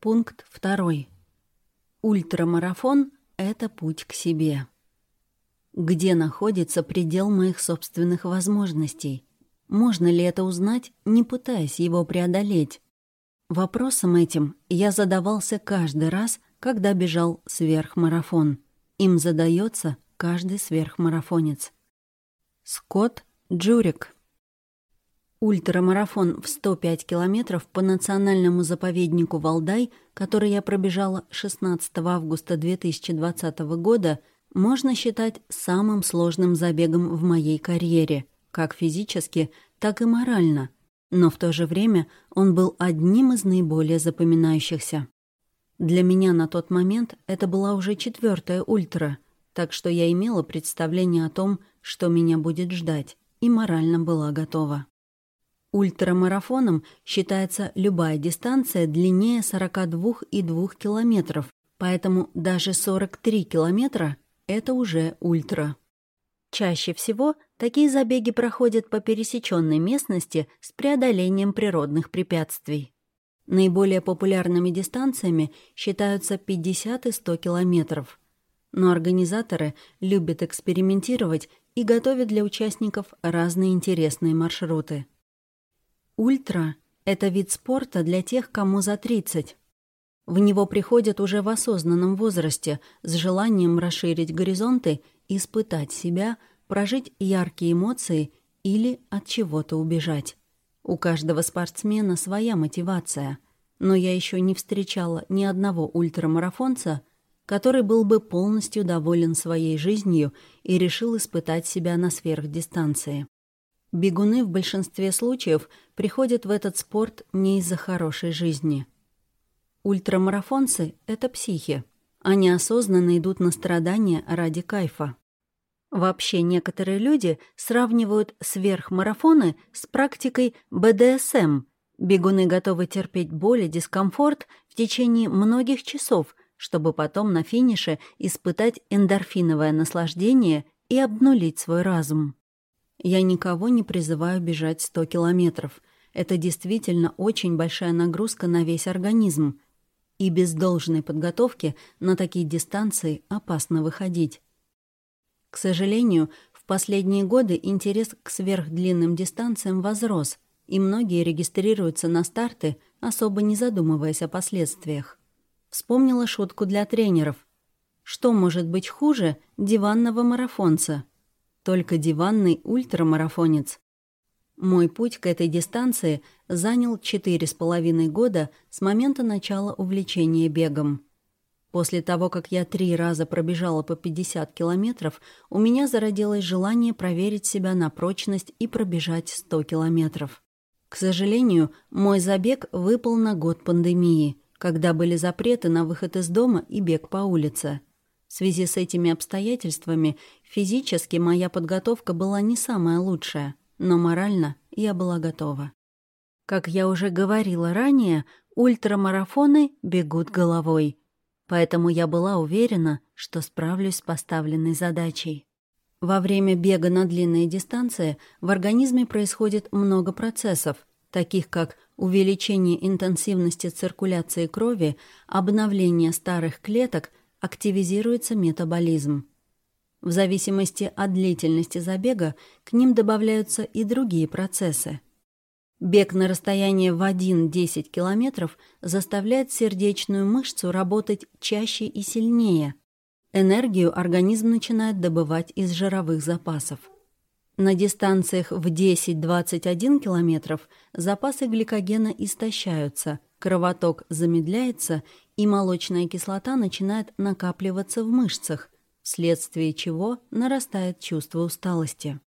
Пункт второй. Ультрамарафон — это путь к себе. Где находится предел моих собственных возможностей? Можно ли это узнать, не пытаясь его преодолеть? Вопросом этим я задавался каждый раз, когда бежал сверхмарафон. Им задается каждый сверхмарафонец. Скотт Джурик Ультрамарафон в 105 километров по национальному заповеднику Валдай, который я пробежала 16 августа 2020 года, можно считать самым сложным забегом в моей карьере, как физически, так и морально, но в то же время он был одним из наиболее запоминающихся. Для меня на тот момент это была уже четвертая ультра, так что я имела представление о том, что меня будет ждать, и морально была готова. Ультрамарафоном считается любая дистанция длиннее 42,2 километров, поэтому даже 43 километра — это уже ультра. Чаще всего такие забеги проходят по пересеченной местности с преодолением природных препятствий. Наиболее популярными дистанциями считаются 50 и 100 километров. Но организаторы любят экспериментировать и готовят для участников разные интересные маршруты. Ультра — это вид спорта для тех, кому за 30. В него приходят уже в осознанном возрасте с желанием расширить горизонты, испытать себя, прожить яркие эмоции или от чего-то убежать. У каждого спортсмена своя мотивация, но я еще не встречала ни одного ультрамарафонца, который был бы полностью доволен своей жизнью и решил испытать себя на сверхдистанции. Бегуны в большинстве случаев приходят в этот спорт не из-за хорошей жизни. Ультрамарафонцы — это психи. Они осознанно идут на страдания ради кайфа. Вообще некоторые люди сравнивают сверхмарафоны с практикой БДСМ. Бегуны готовы терпеть боль и дискомфорт в течение многих часов, чтобы потом на финише испытать эндорфиновое наслаждение и обнулить свой разум. Я никого не призываю бежать 100 километров. Это действительно очень большая нагрузка на весь организм. И без должной подготовки на такие дистанции опасно выходить. К сожалению, в последние годы интерес к сверхдлинным дистанциям возрос, и многие регистрируются на старты, особо не задумываясь о последствиях. Вспомнила шутку для тренеров. Что может быть хуже диванного марафонца – только диванный ультрамарафонец. Мой путь к этой дистанции занял четыре с половиной года с момента начала увлечения бегом. После того, как я три раза пробежала по 50 километров, у меня зародилось желание проверить себя на прочность и пробежать 100 километров. К сожалению, мой забег выпал на год пандемии, когда были запреты на выход из дома и бег по улице. В связи с этими обстоятельствами физически моя подготовка была не самая лучшая, но морально я была готова. Как я уже говорила ранее, ультрамарафоны бегут головой, поэтому я была уверена, что справлюсь с поставленной задачей. Во время бега на длинные дистанции в организме происходит много процессов, таких как увеличение интенсивности циркуляции крови, обновление старых клеток – активизируется метаболизм. В зависимости от длительности забега к ним добавляются и другие процессы. Бег на расстояние в 1-10 километров заставляет сердечную мышцу работать чаще и сильнее. Энергию организм начинает добывать из жировых запасов. На дистанциях в 10-21 километров запасы гликогена истощаются, кровоток замедляется и молочная кислота начинает накапливаться в мышцах, вследствие чего нарастает чувство усталости.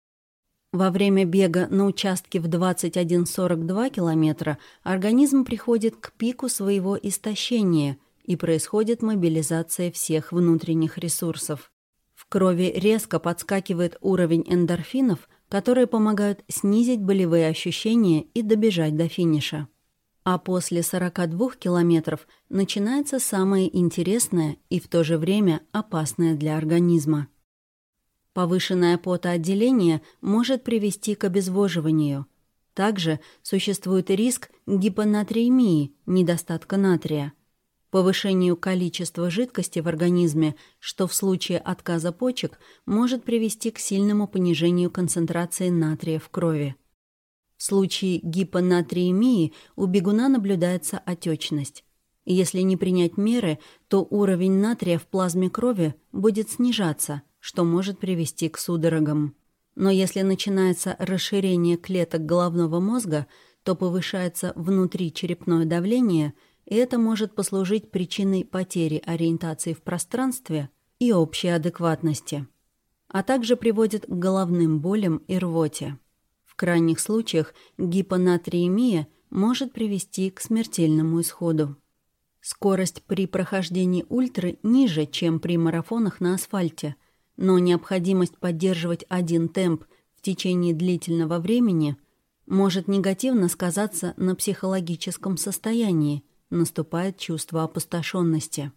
Во время бега на участке в 21-42 километра организм приходит к пику своего истощения и происходит мобилизация всех внутренних ресурсов. В крови резко подскакивает уровень эндорфинов, которые помогают снизить болевые ощущения и добежать до финиша. А после 42 километров начинается самое интересное и в то же время опасное для организма. Повышенное потоотделение может привести к обезвоживанию. Также существует риск гипонатриемии, недостатка натрия. повышению количества жидкости в организме, что в случае отказа почек может привести к сильному понижению концентрации натрия в крови. В случае гипонатриемии у бегуна наблюдается отечность. Если не принять меры, то уровень натрия в плазме крови будет снижаться, что может привести к судорогам. Но если начинается расширение клеток головного мозга, то повышается внутричерепное давление – и это может послужить причиной потери ориентации в пространстве и общей адекватности, а также приводит к головным болям и рвоте. Крайних случаях гипонатриемия может привести к смертельному исходу. Скорость при прохождении ультры ниже, чем при марафонах на асфальте, но необходимость поддерживать один темп в течение длительного времени может негативно сказаться на психологическом состоянии наступает чувство опустошенности.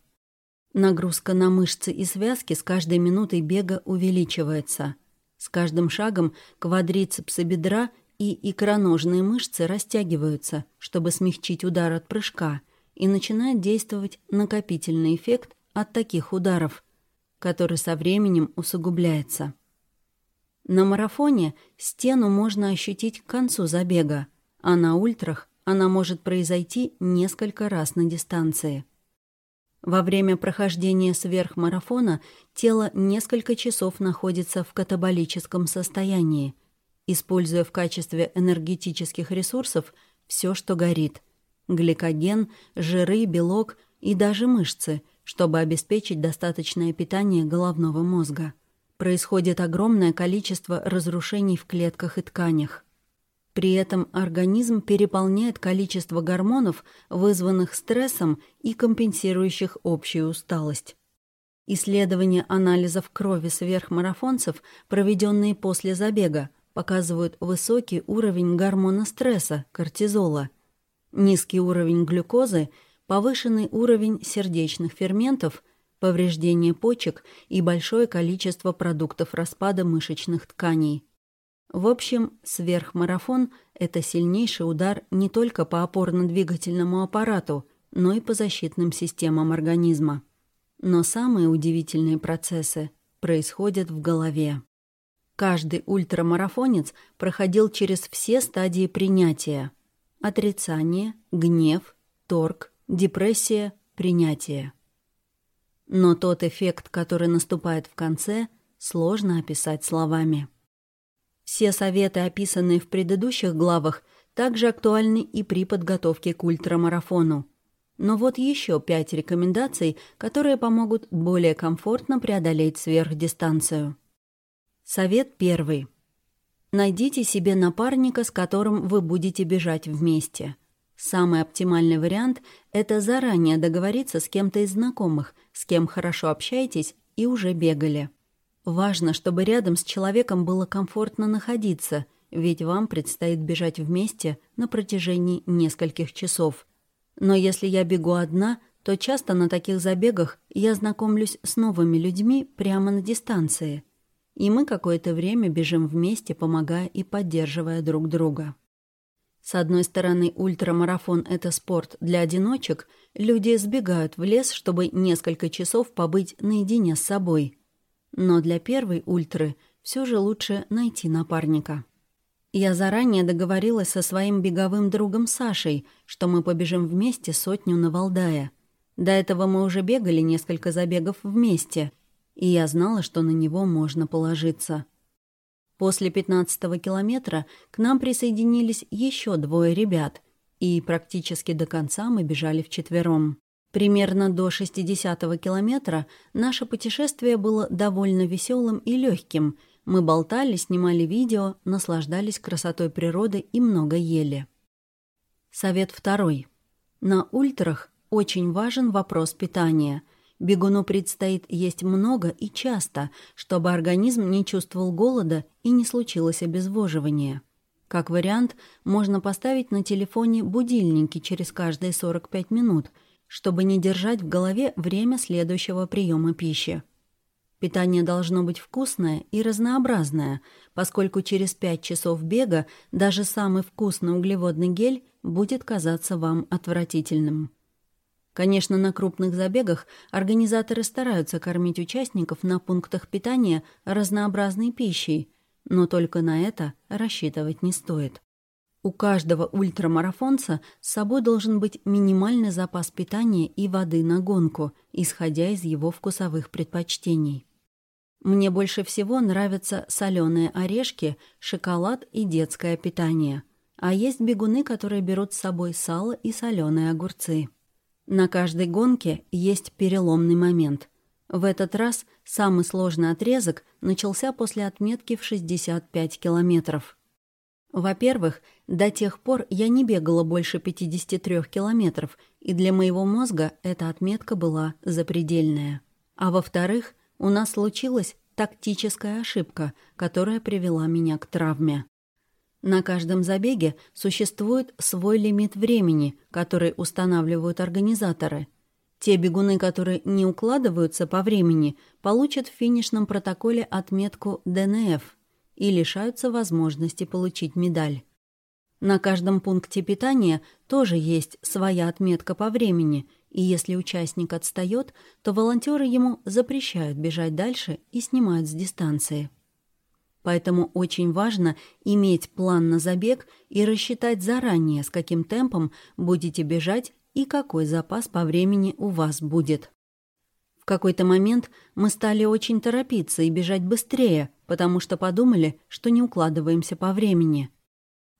Нагрузка на мышцы и связки с каждой минутой бега увеличивается. С каждым шагом квадрицепсы бедра и икроножные мышцы растягиваются, чтобы смягчить удар от прыжка, и начинает действовать накопительный эффект от таких ударов, который со временем усугубляется. На марафоне стену можно ощутить к концу забега, а на ультрах она может произойти несколько раз на дистанции. Во время прохождения сверхмарафона тело несколько часов находится в катаболическом состоянии, используя в качестве энергетических ресурсов все, что горит – гликоген, жиры, белок и даже мышцы, чтобы обеспечить достаточное питание головного мозга. Происходит огромное количество разрушений в клетках и тканях. При этом организм переполняет количество гормонов, вызванных стрессом и компенсирующих общую усталость. Исследования анализов крови сверхмарафонцев, проведенные после забега, показывают высокий уровень гормона стресса, кортизола, низкий уровень глюкозы, повышенный уровень сердечных ферментов, повреждение почек и большое количество продуктов распада мышечных тканей – в общем, сверхмарафон — это сильнейший удар не только по опорно-двигательному аппарату, но и по защитным системам организма. Но самые удивительные процессы происходят в голове. Каждый ультрамарафонец проходил через все стадии принятия. Отрицание, гнев, торг, депрессия, принятие. Но тот эффект, который наступает в конце, сложно описать словами. Все советы, описанные в предыдущих главах, также актуальны и при подготовке к ультрамарафону. Но вот еще пять рекомендаций, которые помогут более комфортно преодолеть сверхдистанцию. Совет первый. Найдите себе напарника, с которым вы будете бежать вместе. Самый оптимальный вариант – это заранее договориться с кем-то из знакомых, с кем хорошо общаетесь и уже бегали. Важно, чтобы рядом с человеком было комфортно находиться, ведь вам предстоит бежать вместе на протяжении нескольких часов. Но если я бегу одна, то часто на таких забегах я знакомлюсь с новыми людьми прямо на дистанции. И мы какое-то время бежим вместе, помогая и поддерживая друг друга. С одной стороны, ультрамарафон — это спорт для одиночек, люди сбегают в лес, чтобы несколько часов побыть наедине с собой — но для первой ультры все же лучше найти напарника. Я заранее договорилась со своим беговым другом Сашей, что мы побежим вместе сотню на Валдая. До этого мы уже бегали несколько забегов вместе, и я знала, что на него можно положиться. После пятнадцатого километра к нам присоединились еще двое ребят, и практически до конца мы бежали вчетвером. Примерно до 60-го километра наше путешествие было довольно веселым и легким. Мы болтали, снимали видео, наслаждались красотой природы и много ели. Совет второй. На ультрах очень важен вопрос питания. Бегуну предстоит есть много и часто, чтобы организм не чувствовал голода и не случилось обезвоживание. Как вариант, можно поставить на телефоне будильники через каждые 45 минут – чтобы не держать в голове время следующего приема пищи. Питание должно быть вкусное и разнообразное, поскольку через 5 часов бега даже самый вкусный углеводный гель будет казаться вам отвратительным. Конечно, на крупных забегах организаторы стараются кормить участников на пунктах питания разнообразной пищей, но только на это рассчитывать не стоит. У каждого ультрамарафонца с собой должен быть минимальный запас питания и воды на гонку, исходя из его вкусовых предпочтений. Мне больше всего нравятся соленые орешки, шоколад и детское питание. А есть бегуны, которые берут с собой сало и соленые огурцы. На каждой гонке есть переломный момент. В этот раз самый сложный отрезок начался после отметки в 65 километров. Во-первых, до тех пор я не бегала больше 53 километров, и для моего мозга эта отметка была запредельная. А во-вторых, у нас случилась тактическая ошибка, которая привела меня к травме. На каждом забеге существует свой лимит времени, который устанавливают организаторы. Те бегуны, которые не укладываются по времени, получат в финишном протоколе отметку ДНФ и лишаются возможности получить медаль. На каждом пункте питания тоже есть своя отметка по времени, и если участник отстает, то волонтеры ему запрещают бежать дальше и снимают с дистанции. Поэтому очень важно иметь план на забег и рассчитать заранее, с каким темпом будете бежать и какой запас по времени у вас будет. В какой-то момент мы стали очень торопиться и бежать быстрее, потому что подумали, что не укладываемся по времени.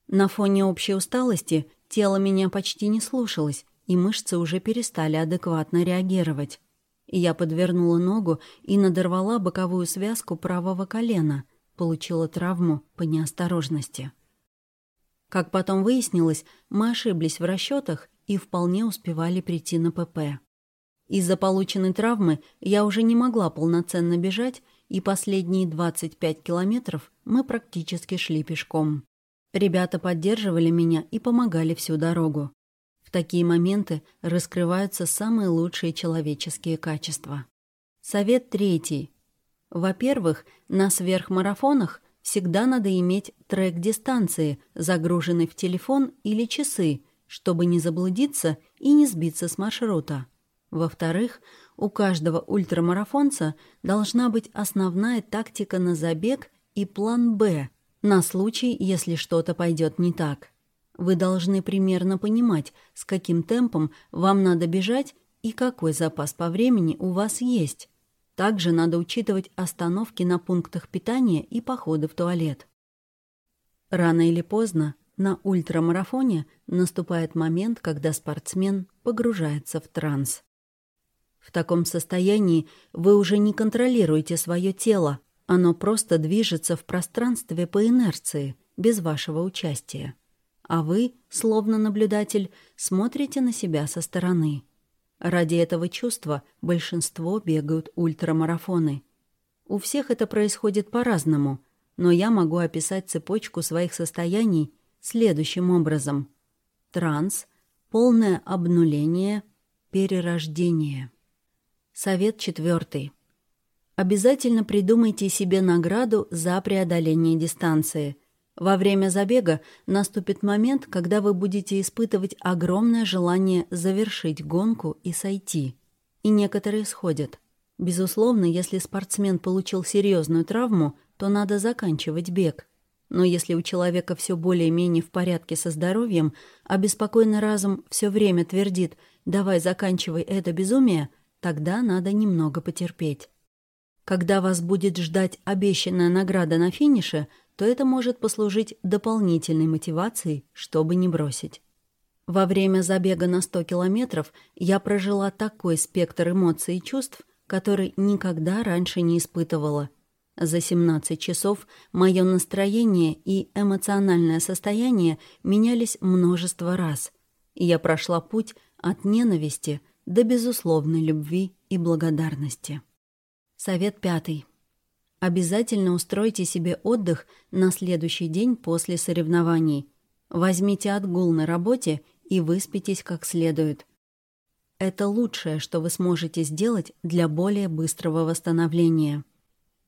На фоне общей усталости тело меня почти не слушалось, и мышцы уже перестали адекватно реагировать. Я подвернула ногу и надорвала боковую связку правого колена — получила травму по неосторожности. Как потом выяснилось, мы ошиблись в расчетах и вполне успевали прийти на ПП. Из-за полученной травмы я уже не могла полноценно бежать, и последние 25 километров мы практически шли пешком. Ребята поддерживали меня и помогали всю дорогу. В такие моменты раскрываются самые лучшие человеческие качества. Совет третий. Во-первых, на сверхмарафонах всегда надо иметь трек дистанции, загруженный в телефон или часы, чтобы не заблудиться и не сбиться с маршрута. Во-вторых, у каждого ультрамарафонца должна быть основная тактика на забег и план «Б» на случай, если что-то пойдет не так. Вы должны примерно понимать, с каким темпом вам надо бежать и какой запас по времени у вас есть. Также надо учитывать остановки на пунктах питания и походы в туалет. Рано или поздно на ультрамарафоне наступает момент, когда спортсмен погружается в транс. В таком состоянии вы уже не контролируете свое тело, оно просто движется в пространстве по инерции, без вашего участия. А вы, словно наблюдатель, смотрите на себя со стороны. Ради этого чувства большинство бегают ультрамарафоны. У всех это происходит по-разному, но я могу описать цепочку своих состояний следующим образом. Транс, полное обнуление, перерождение. Совет четвертый. Обязательно придумайте себе награду за преодоление дистанции – во время забега наступит момент, когда вы будете испытывать огромное желание завершить гонку и сойти. И некоторые сходят. Безусловно, если спортсмен получил серьезную травму, то надо заканчивать бег. Но если у человека все более-менее в порядке со здоровьем, а беспокойный разум все время твердит «давай заканчивай это безумие», тогда надо немного потерпеть. Когда вас будет ждать обещанная награда на финише – то это может послужить дополнительной мотивацией, чтобы не бросить. Во время забега на 100 километров я прожила такой спектр эмоций и чувств, который никогда раньше не испытывала. За 17 часов мое настроение и эмоциональное состояние менялись множество раз, я прошла путь от ненависти до безусловной любви и благодарности. Совет пятый. Обязательно устройте себе отдых на следующий день после соревнований. Возьмите отгул на работе и выспитесь как следует. Это лучшее, что вы сможете сделать для более быстрого восстановления.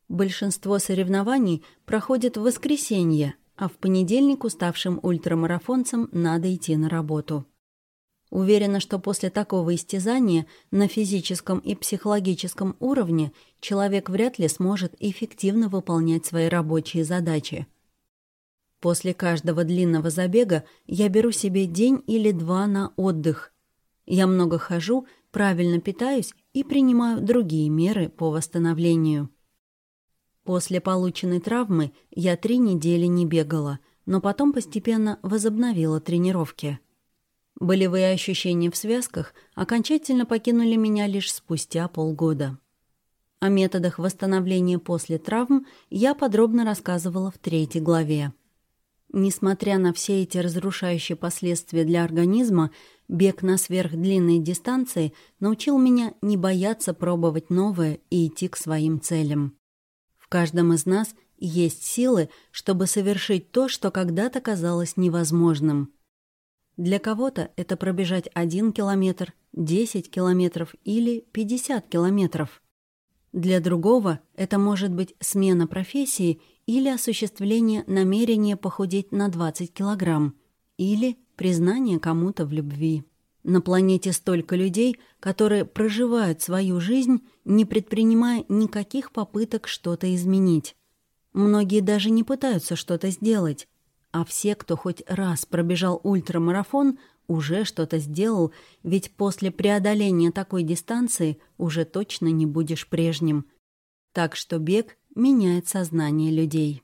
Большинство соревнований проходят в воскресенье, а в понедельник уставшим ультрамарафонцам надо идти на работу. Уверена, что после такого истязания на физическом и психологическом уровне человек вряд ли сможет эффективно выполнять свои рабочие задачи. После каждого длинного забега я беру себе день или два на отдых. Я много хожу, правильно питаюсь и принимаю другие меры по восстановлению. После полученной травмы я три недели не бегала, но потом постепенно возобновила тренировки. Болевые ощущения в связках окончательно покинули меня лишь спустя полгода. О методах восстановления после травм я подробно рассказывала в третьей главе. Несмотря на все эти разрушающие последствия для организма, бег на сверхдлинной дистанции научил меня не бояться пробовать новое и идти к своим целям. В каждом из нас есть силы, чтобы совершить то, что когда-то казалось невозможным. Для кого-то это пробежать один километр, 10 километров или 50 километров. Для другого это может быть смена профессии или осуществление намерения похудеть на 20 килограмм, или признание кому-то в любви. На планете столько людей, которые проживают свою жизнь, не предпринимая никаких попыток что-то изменить. Многие даже не пытаются что-то сделать. А все, кто хоть раз пробежал ультрамарафон, уже что-то сделал, ведь после преодоления такой дистанции уже точно не будешь прежним. Так что бег меняет сознание людей.